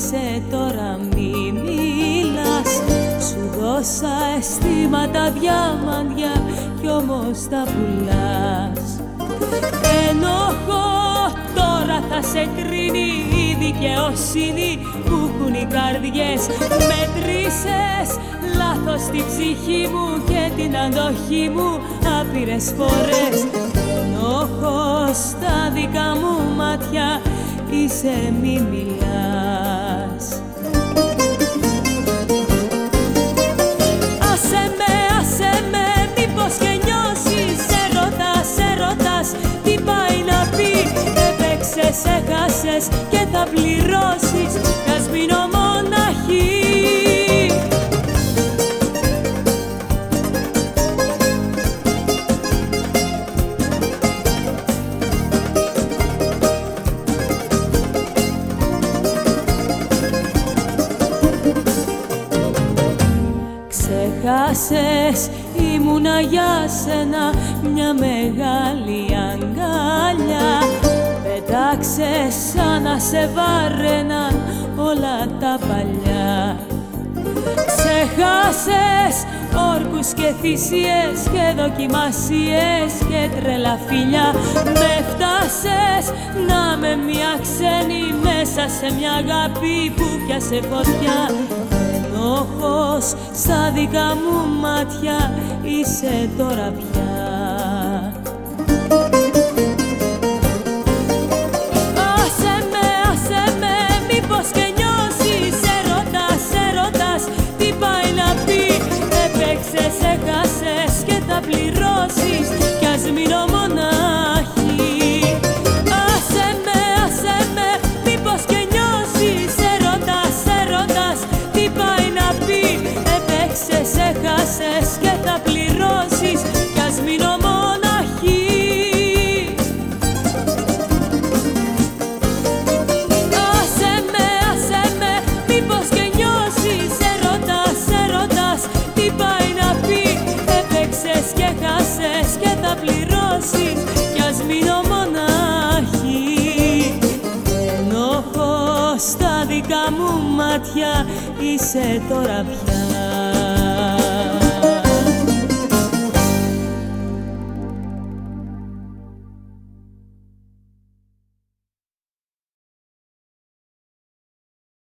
είσαι τώρα μη μιλάς. Σου δώσα αισθήματα διαμαντιά κι όμως τα πουλάς. Ενοχώ τώρα θα σε κρίνει η δικαιοσύνη που έχουν οι καρδιές. Μετρήσες λάθος την ψυχή μου και την αντοχή μου άπειρες φορές. Ενοχώ στα δικά μου μάτια είσαι μη μιλάς έχασες και θα πληρώσεις Κι ας μείνω μοναχή Ξεχάσες ήμουνα για σένα μια μεγάλη αγκάλια Πετάξες σαν να σε βάρεναν όλα τα παλιά. Ξεχάσες όρκους και θυσίες και δοκιμασίες και τρελά φιλιά. Με φτάσες να με μια ξένη μέσα σε μια αγάπη που πιάσε φωτιά. Ενόχος στα δικά μου μάτια είσαι τώρα πια Ενόχω στα δικά μου μάτια είσαι τώρα πια